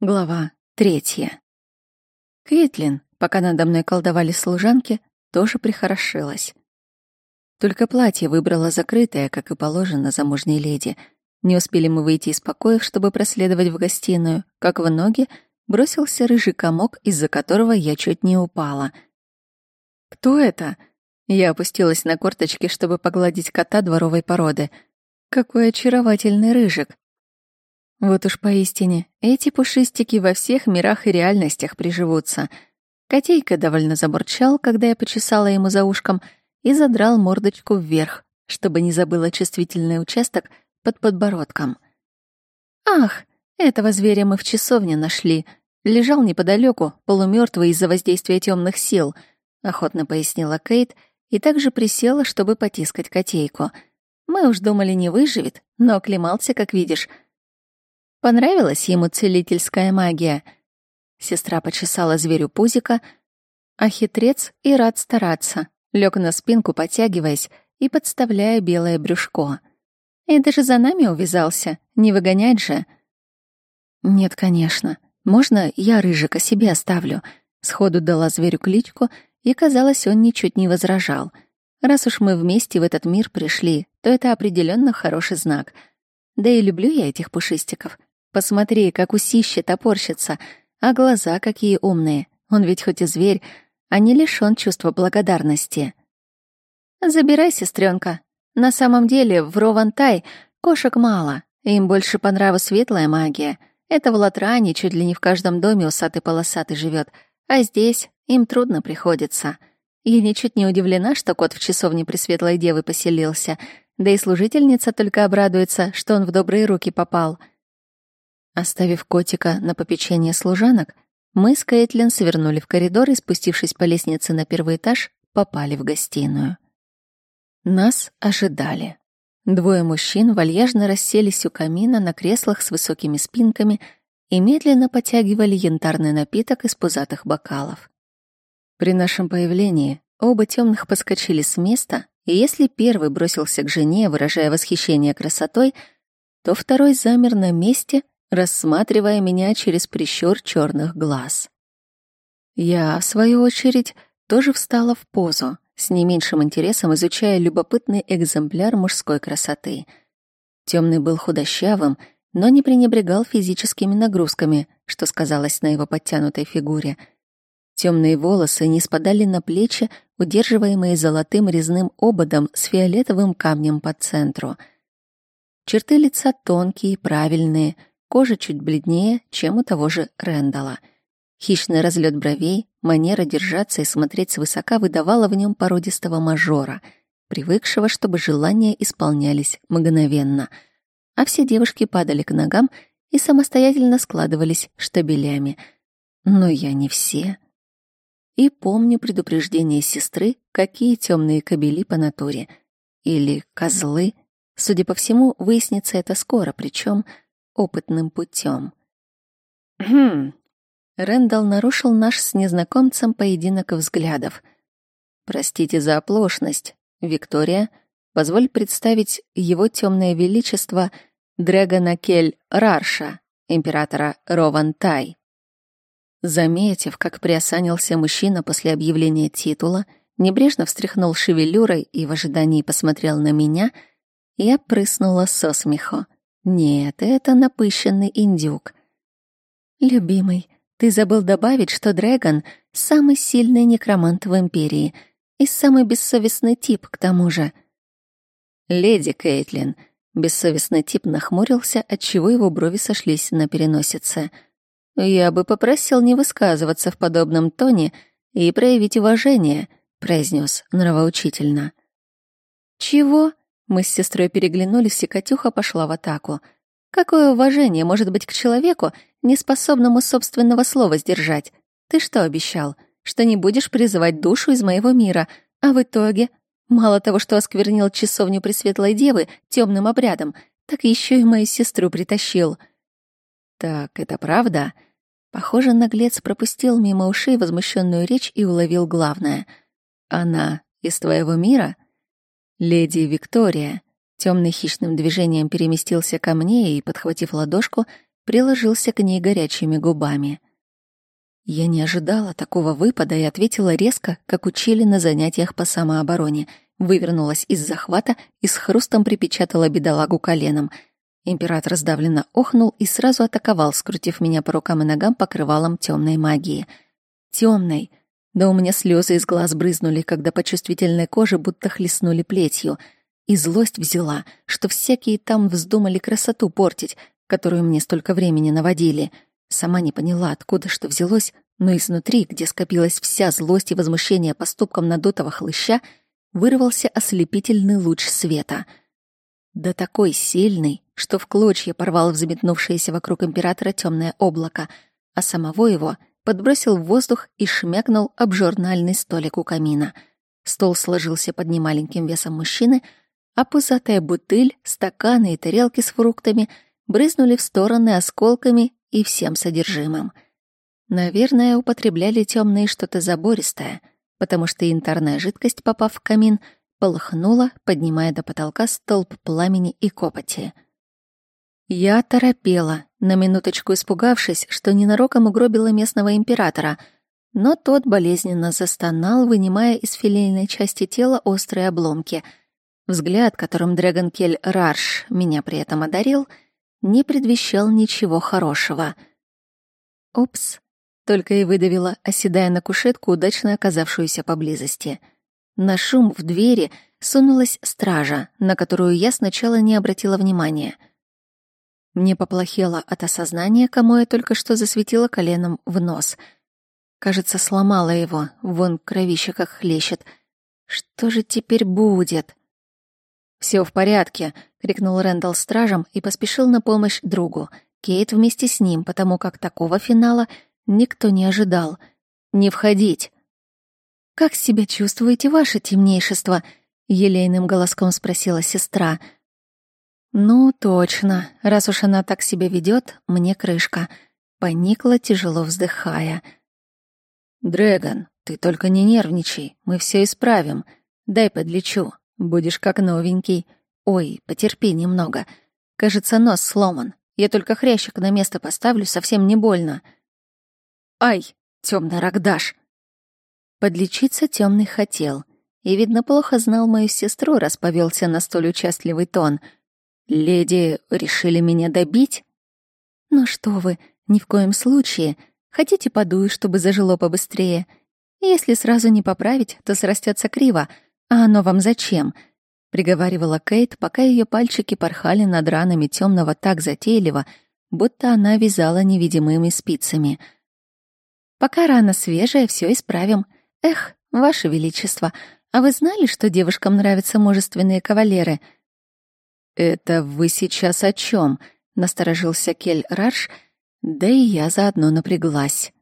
Глава третья. Кейтлин, пока надо мной колдовали служанки, тоже прихорошилась. Только платье выбрала закрытое, как и положено замужней леди. Не успели мы выйти из покоев, чтобы проследовать в гостиную, как в ноги бросился рыжий комок, из-за которого я чуть не упала. «Кто это?» Я опустилась на корточки, чтобы погладить кота дворовой породы. «Какой очаровательный рыжик!» Вот уж поистине, эти пушистики во всех мирах и реальностях приживутся. Котейка довольно забурчал, когда я почесала ему за ушком, и задрал мордочку вверх, чтобы не забыла чувствительный участок под подбородком. «Ах, этого зверя мы в часовне нашли. Лежал неподалеку, полумертвый из-за воздействия темных сил», — охотно пояснила Кейт и также присела, чтобы потискать котейку. «Мы уж думали, не выживет, но оклемался, как видишь». Понравилась ему целительская магия. Сестра почесала зверю пузика, а хитрец и рад стараться. Лег на спинку, подтягиваясь и подставляя белое брюшко. И даже за нами увязался, не выгонять же. Нет, конечно. Можно я рыжика себе оставлю? Сходу дала зверю кличку, и, казалось, он ничуть не возражал. Раз уж мы вместе в этот мир пришли, то это определенно хороший знак. Да и люблю я этих пушистиков. Посмотри, как усище топорщится, а глаза какие умные. Он ведь хоть и зверь, а не лишён чувства благодарности. Забирай, сестренка. На самом деле в Ровантай кошек мало, им больше по нраву светлая магия. Это в Латране чуть ли не в каждом доме усатый-полосатый живет, а здесь им трудно приходится. Я ничуть не удивлена, что кот в часовне Пресветлой Девы поселился, да и служительница только обрадуется, что он в добрые руки попал — Оставив котика на попечение служанок, мы с Кейтлин свернули в коридор и, спустившись по лестнице на первый этаж, попали в гостиную. Нас ожидали. Двое мужчин вальяжно расселись у камина на креслах с высокими спинками и медленно потягивали янтарный напиток из пузатых бокалов. При нашем появлении оба темных подскочили с места, и если первый бросился к жене, выражая восхищение красотой, то второй замер на месте — рассматривая меня через прищур черных глаз. Я, в свою очередь, тоже встала в позу, с не меньшим интересом изучая любопытный экземпляр мужской красоты. Темный был худощавым, но не пренебрегал физическими нагрузками, что сказалось на его подтянутой фигуре. Темные волосы не спадали на плечи, удерживаемые золотым резным ободом с фиолетовым камнем по центру. Черты лица тонкие, правильные — Кожа чуть бледнее, чем у того же Рэндала. Хищный разлет бровей, манера держаться и смотреть свысока выдавала в нем породистого мажора, привыкшего, чтобы желания исполнялись мгновенно. А все девушки падали к ногам и самостоятельно складывались штабелями. Но я не все. И помню предупреждение сестры, какие темные кобели по натуре. Или козлы. Судя по всему, выяснится это скоро, причем опытным путем. Хм. Рэндалл нарушил наш с незнакомцем поединок взглядов. Простите за оплошность, Виктория. Позволь представить его темное величество Дрэгона Кель Рарша, императора Ровантай. Заметив, как приосанился мужчина после объявления титула, небрежно встряхнул шевелюрой и в ожидании посмотрел на меня, я прыснула со смеху. Нет, это напыщенный индюк. Любимый, ты забыл добавить, что Дрэгон — самый сильный некромант в Империи и самый бессовестный тип, к тому же. Леди Кейтлин, бессовестный тип нахмурился, отчего его брови сошлись на переносице. Я бы попросил не высказываться в подобном тоне и проявить уважение, произнес нравоучительно. Чего? Мы с сестрой переглянулись, и Катюха пошла в атаку. Какое уважение может быть к человеку, неспособному собственного слова сдержать? Ты что обещал? Что не будешь призывать душу из моего мира, а в итоге... Мало того, что осквернил часовню Пресветлой Девы темным обрядом, так еще и мою сестру притащил. Так, это правда? Похоже, наглец пропустил мимо ушей возмущенную речь и уловил главное. Она из твоего мира? «Леди Виктория». Темный хищным движением переместился ко мне и, подхватив ладошку, приложился к ней горячими губами. Я не ожидала такого выпада и ответила резко, как учили на занятиях по самообороне. Вывернулась из захвата и с хрустом припечатала бедолагу коленом. Император сдавленно охнул и сразу атаковал, скрутив меня по рукам и ногам покрывалом темной магии. Темной. Да у меня слезы из глаз брызнули, когда по чувствительной коже будто хлестнули плетью. И злость взяла, что всякие там вздумали красоту портить, которую мне столько времени наводили — Сама не поняла, откуда что взялось, но изнутри, где скопилась вся злость и возмущение поступком надутого хлыща, вырвался ослепительный луч света. Да такой сильный, что в клочья порвал взметнувшееся вокруг императора темное облако, а самого его подбросил в воздух и шмякнул об журнальный столик у камина. Стол сложился под немаленьким весом мужчины, а пузатая бутыль, стаканы и тарелки с фруктами брызнули в стороны осколками и всем содержимым. Наверное, употребляли темные что-то забористое, потому что янтарная жидкость, попав в камин, полыхнула, поднимая до потолка столб пламени и копоти. Я торопела, на минуточку испугавшись, что ненароком угробила местного императора, но тот болезненно застонал, вынимая из филейной части тела острые обломки. Взгляд, которым Дрэгонкель Рарш меня при этом одарил — не предвещал ничего хорошего. «Опс», — только и выдавила, оседая на кушетку, удачно оказавшуюся поблизости. На шум в двери сунулась стража, на которую я сначала не обратила внимания. Мне поплохело от осознания, кому я только что засветила коленом в нос. Кажется, сломала его, вон кровище как хлещет. Что же теперь будет? Все в порядке», — крикнул Рэндалл стражам и поспешил на помощь другу. Кейт вместе с ним, потому как такого финала никто не ожидал. «Не входить!» «Как себя чувствуете, ваше темнейшество?» — елейным голоском спросила сестра. «Ну, точно. Раз уж она так себя ведет, мне крышка». Поникла, тяжело вздыхая. «Дрэгон, ты только не нервничай, мы все исправим. Дай подлечу». Будешь как новенький. Ой, потерпи немного. Кажется, нос сломан. Я только хрящик на место поставлю, совсем не больно. Ай, темный рогдаш. Подлечиться темный хотел. И, видно, плохо знал мою сестру, раз повелся на столь участливый тон. «Леди решили меня добить?» «Ну что вы, ни в коем случае. Хотите, подую, чтобы зажило побыстрее. Если сразу не поправить, то срастется криво, «А оно вам зачем?» — приговаривала Кейт, пока ее пальчики порхали над ранами темного так затейливо, будто она вязала невидимыми спицами. «Пока рана свежая, все исправим. Эх, ваше величество, а вы знали, что девушкам нравятся мужественные кавалеры?» «Это вы сейчас о чем? насторожился Кель Рарш, да и я заодно напряглась.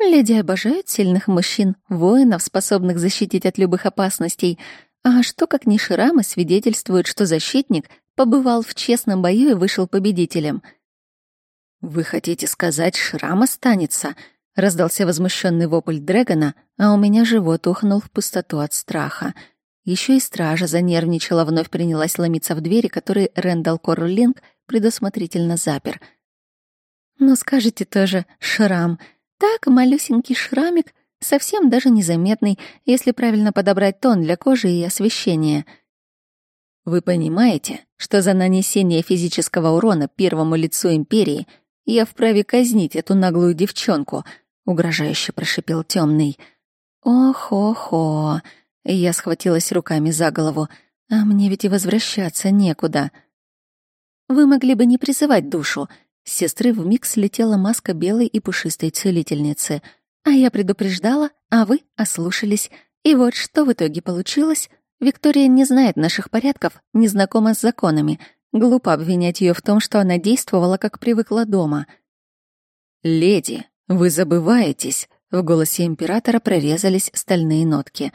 Леди обожают сильных мужчин, воинов, способных защитить от любых опасностей. А что, как ни шрамы, свидетельствуют, что защитник побывал в честном бою и вышел победителем. «Вы хотите сказать, шрам останется?» — раздался возмущенный вопль Дрэгона, а у меня живот ухнул в пустоту от страха. Еще и стража занервничала, вновь принялась ломиться в двери, которые Рэндалл Коррлинг предусмотрительно запер. «Ну, скажите тоже, шрам», так, малюсенький шрамик, совсем даже незаметный, если правильно подобрать тон для кожи и освещения. Вы понимаете, что за нанесение физического урона первому лицу империи я вправе казнить эту наглую девчонку, угрожающе прошипел темный. Ох-охо. Я схватилась руками за голову. А мне ведь и возвращаться некуда. Вы могли бы не призывать душу, с сестры вмиг слетела маска белой и пушистой целительницы. А я предупреждала, а вы ослушались. И вот что в итоге получилось. Виктория не знает наших порядков, не знакома с законами. Глупо обвинять ее в том, что она действовала, как привыкла дома. «Леди, вы забываетесь», — в голосе императора прорезались стальные нотки.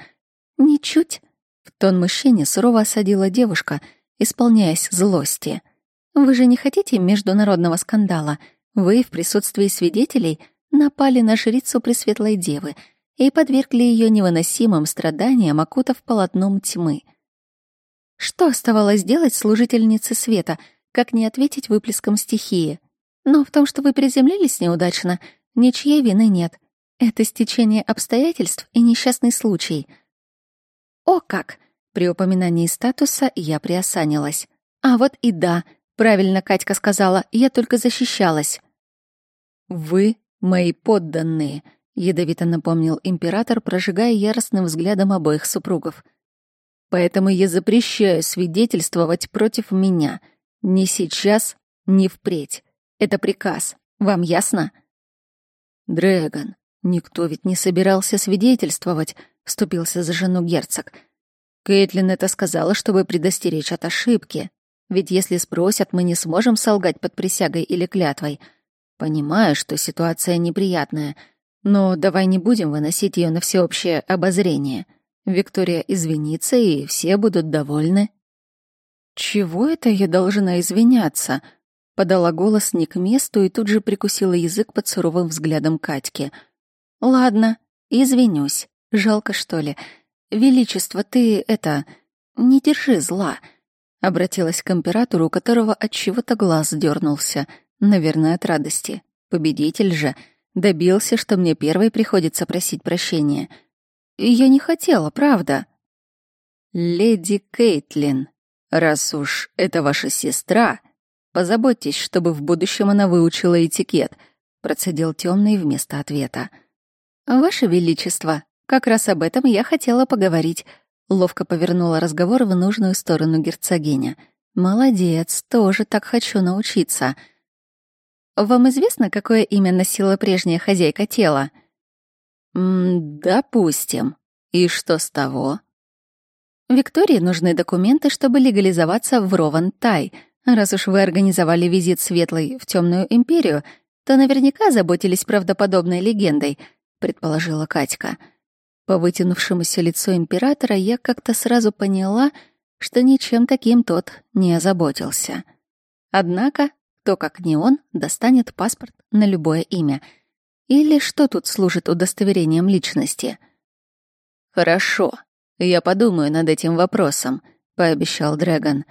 «Ничуть», — в тон мужчине сурово осадила девушка, исполняясь злости. Вы же не хотите международного скандала? Вы в присутствии свидетелей напали на жрицу Пресветлой Девы и подвергли ее невыносимым страданиям, окутав полотном тьмы. Что оставалось делать служительнице света, как не ответить выплеском стихии? Но в том, что вы приземлились неудачно, ничьей вины нет. Это стечение обстоятельств и несчастный случай. О как! При упоминании статуса я приосанилась. А вот и да, правильно Катька сказала, я только защищалась. Вы мои подданные, ядовито напомнил император, прожигая яростным взглядом обоих супругов. Поэтому я запрещаю свидетельствовать против меня. Ни сейчас, ни впредь. Это приказ. Вам ясно? Дрэгон, никто ведь не собирался свидетельствовать, вступился за жену герцог. Кейтлин это сказала, чтобы предостеречь от ошибки. Ведь если спросят, мы не сможем солгать под присягой или клятвой. Понимаю, что ситуация неприятная, но давай не будем выносить ее на всеобщее обозрение. Виктория извинится, и все будут довольны. Чего это я должна извиняться? Подала голос не к месту и тут же прикусила язык под суровым взглядом Катьки. Ладно, извинюсь. Жалко, что ли. Величество, ты это не держи зла. Обратилась к императору, у которого от чего-то глаз дернулся, наверное, от радости. Победитель же добился, что мне первой приходится просить прощения. Я не хотела, правда. Леди Кейтлин, раз уж это ваша сестра, позаботьтесь, чтобы в будущем она выучила этикет, процедил темный вместо ответа. Ваше величество, как раз об этом я хотела поговорить, Ловко повернула разговор в нужную сторону герцогиня. «Молодец, тоже так хочу научиться». «Вам известно, какое имя носила прежняя хозяйка тела?» «М «Допустим. И что с того?» «Виктории нужны документы, чтобы легализоваться в Рован-Тай. Раз уж вы организовали визит Светлой в Темную Империю, то наверняка заботились правдоподобной легендой», — предположила Катька. По вытянувшемуся лицу императора я как-то сразу поняла, что ничем таким тот не озаботился. Однако, кто как не он, достанет паспорт на любое имя. Или что тут служит удостоверением личности? «Хорошо, я подумаю над этим вопросом», — пообещал Дрэгон.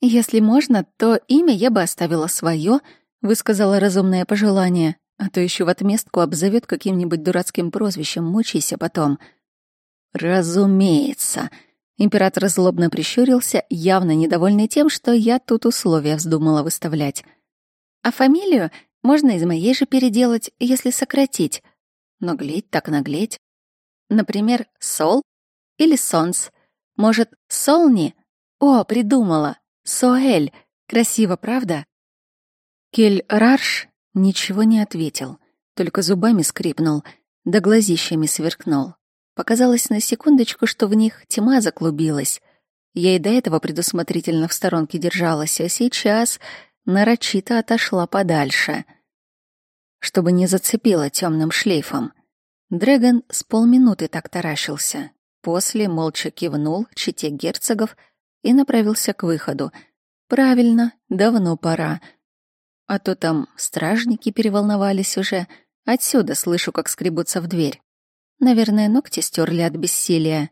«Если можно, то имя я бы оставила свое», — высказала разумное пожелание. А то еще в отместку обзовет каким-нибудь дурацким прозвищем, мучайся потом. Разумеется. Император злобно прищурился, явно недовольный тем, что я тут условия вздумала выставлять. А фамилию можно из моей же переделать, если сократить. Наглеть так наглеть. Например, Сол или Сонс. Может, Солни? О, придумала. Соэль. Красиво, правда? Кель Рарш Ничего не ответил, только зубами скрипнул, да глазищами сверкнул. Показалось на секундочку, что в них тьма заклубилась. Я и до этого предусмотрительно в сторонке держалась, а сейчас нарочито отошла подальше, чтобы не зацепила темным шлейфом. Дрэгон с полминуты так таращился. После молча кивнул чите герцогов и направился к выходу. «Правильно, давно пора», а то там стражники переволновались уже. Отсюда слышу, как скребутся в дверь. Наверное, ногти стерли от бессилия.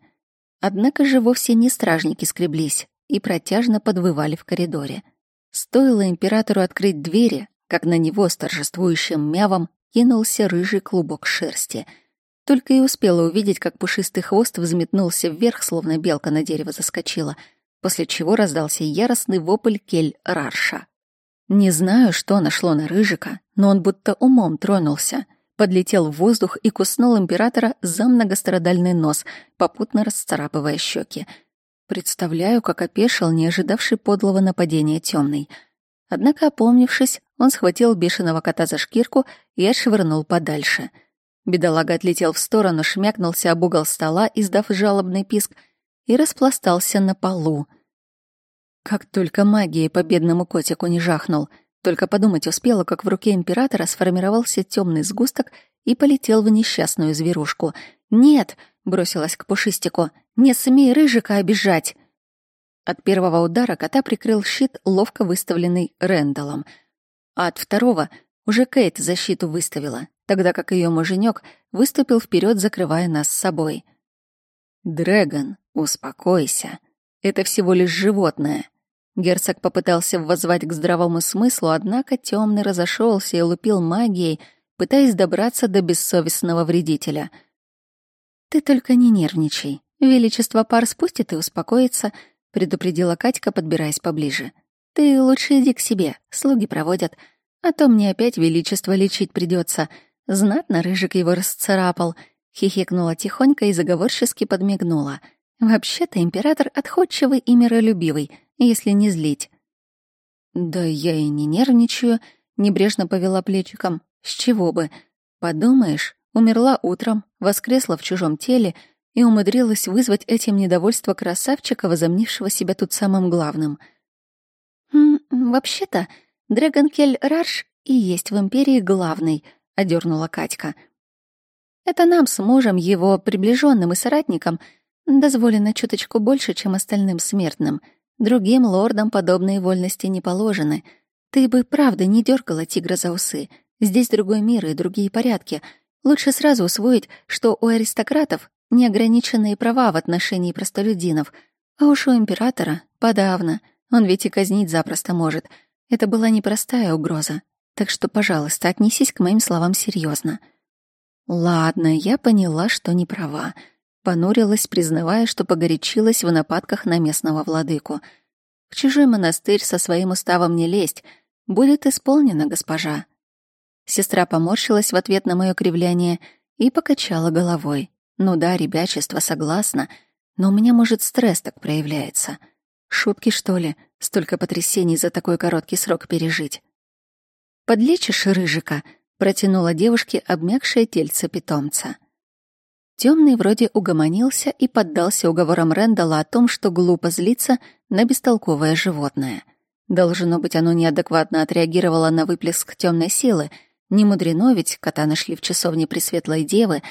Однако же вовсе не стражники скреблись и протяжно подвывали в коридоре. Стоило императору открыть двери, как на него с торжествующим мявом кинулся рыжий клубок шерсти. Только и успела увидеть, как пушистый хвост взметнулся вверх, словно белка на дерево заскочила, после чего раздался яростный вопль кель Рарша. Не знаю, что нашло на Рыжика, но он будто умом тронулся. Подлетел в воздух и куснул императора за многострадальный нос, попутно расцарапывая щеки. Представляю, как опешил не ожидавший подлого нападения темный. Однако, опомнившись, он схватил бешеного кота за шкирку и отшвырнул подальше. Бедолага отлетел в сторону, шмякнулся об угол стола, издав жалобный писк, и распластался на полу — как только магией по бедному котику не жахнул. Только подумать успела, как в руке императора сформировался темный сгусток и полетел в несчастную зверушку. «Нет!» — бросилась к пушистику. «Не смей рыжика обижать!» От первого удара кота прикрыл щит, ловко выставленный Рэндаллом. А от второго уже Кейт защиту выставила, тогда как ее муженек выступил вперед, закрывая нас с собой. «Дрэгон, успокойся. Это всего лишь животное. Герцог попытался воззвать к здравому смыслу, однако темный разошелся и лупил магией, пытаясь добраться до бессовестного вредителя. «Ты только не нервничай. Величество пар спустит и успокоится», — предупредила Катька, подбираясь поближе. «Ты лучше иди к себе, слуги проводят, а то мне опять величество лечить придется. Знатно рыжик его расцарапал», — хихикнула тихонько и заговорчески подмигнула. «Вообще-то император отходчивый и миролюбивый, если не злить». «Да я и не нервничаю», — небрежно повела плечиком. «С чего бы? Подумаешь, умерла утром, воскресла в чужом теле и умудрилась вызвать этим недовольство красавчика, возомнившего себя тут самым главным. «Вообще-то, Дрэгонкель Рарш и есть в Империи главный», — одернула Катька. «Это нам с мужем, его приближенным и соратникам, дозволено чуточку больше, чем остальным смертным. Другим лордам подобные вольности не положены. Ты бы правда не дергала тигра за усы. Здесь другой мир и другие порядки. Лучше сразу усвоить, что у аристократов неограниченные права в отношении простолюдинов, а уж у императора подавно. Он ведь и казнить запросто может. Это была непростая угроза. Так что, пожалуйста, отнесись к моим словам серьезно. Ладно, я поняла, что не права. Понурилась, признавая, что погорячилась в нападках на местного владыку. В чужой монастырь со своим уставом не лезть. Будет исполнено, госпожа. Сестра поморщилась в ответ на мое кривляние и покачала головой. Ну да, ребячество, согласна, но у меня, может, стресс так проявляется. Шутки, что ли, столько потрясений за такой короткий срок пережить. «Подлечишь рыжика?» — протянула девушке обмякшее тельце питомца. Темный вроде угомонился и поддался уговорам Рэндала о том, что глупо злиться на бестолковое животное. Должно быть, оно неадекватно отреагировало на выплеск темной силы — не мудрено, ведь кота нашли в часовне Пресветлой Девы.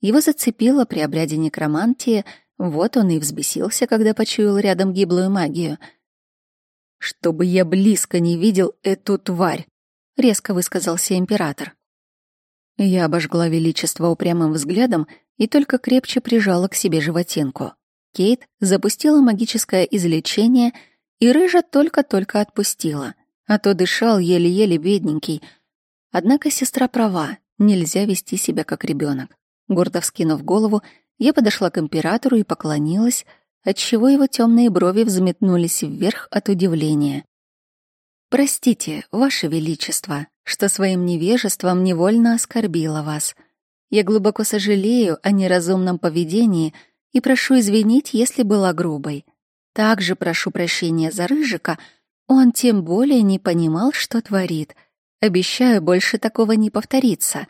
Его зацепило при обряде некромантии, вот он и взбесился, когда почуял рядом гиблую магию. «Чтобы я близко не видел эту тварь», — резко высказался император. Я обожгла величество упрямым взглядом и только крепче прижала к себе животинку. Кейт запустила магическое излечение, и рыжа только-только отпустила, а то дышал еле-еле бедненький — Однако сестра права, нельзя вести себя как ребенок. Гордо вскинув голову, я подошла к императору и поклонилась, отчего его темные брови взметнулись вверх от удивления. «Простите, Ваше Величество, что своим невежеством невольно оскорбила вас. Я глубоко сожалею о неразумном поведении и прошу извинить, если была грубой. Также прошу прощения за Рыжика, он тем более не понимал, что творит — Обещаю, больше такого не повторится.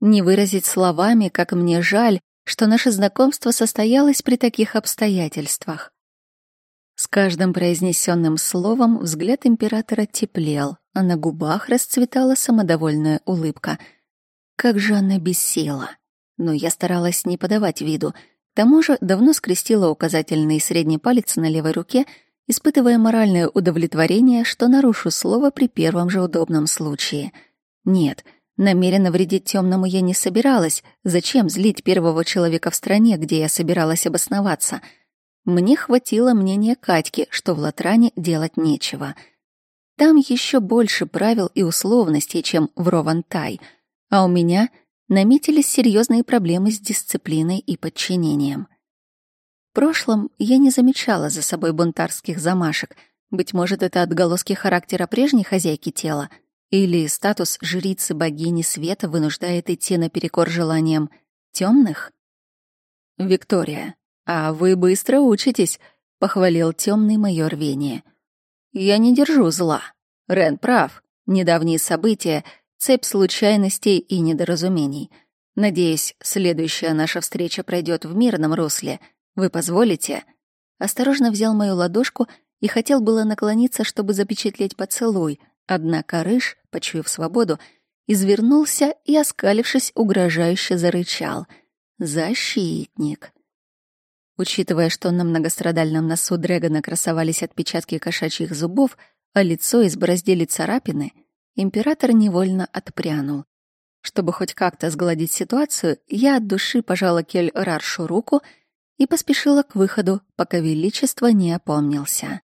Не выразить словами, как мне жаль, что наше знакомство состоялось при таких обстоятельствах. С каждым произнесенным словом взгляд императора теплел, а на губах расцветала самодовольная улыбка. Как же она бесела! Но я старалась не подавать виду. К тому же давно скрестила указательный и средний палец на левой руке — испытывая моральное удовлетворение, что нарушу слово при первом же удобном случае. Нет, намеренно вредить темному я не собиралась. Зачем злить первого человека в стране, где я собиралась обосноваться? Мне хватило мнения Катьки, что в Латране делать нечего. Там еще больше правил и условностей, чем в Ровантай, а у меня наметились серьезные проблемы с дисциплиной и подчинением прошлом я не замечала за собой бунтарских замашек. Быть может, это отголоски характера прежней хозяйки тела, или статус жрицы богини света вынуждает идти наперекор желаниям темных? Виктория, а вы быстро учитесь, похвалил темный мое рвение. Я не держу зла. Рен прав. Недавние события — цепь случайностей и недоразумений. Надеюсь, следующая наша встреча пройдет в мирном русле — вы позволите?» Осторожно взял мою ладошку и хотел было наклониться, чтобы запечатлеть поцелуй, однако Рыж, почуяв свободу, извернулся и, оскалившись, угрожающе зарычал. «Защитник!» Учитывая, что на многострадальном носу Дрэгона красовались отпечатки кошачьих зубов, а лицо избороздили царапины, император невольно отпрянул. Чтобы хоть как-то сгладить ситуацию, я от души пожала Кель Раршу руку — и поспешила к выходу, пока Величество не опомнился.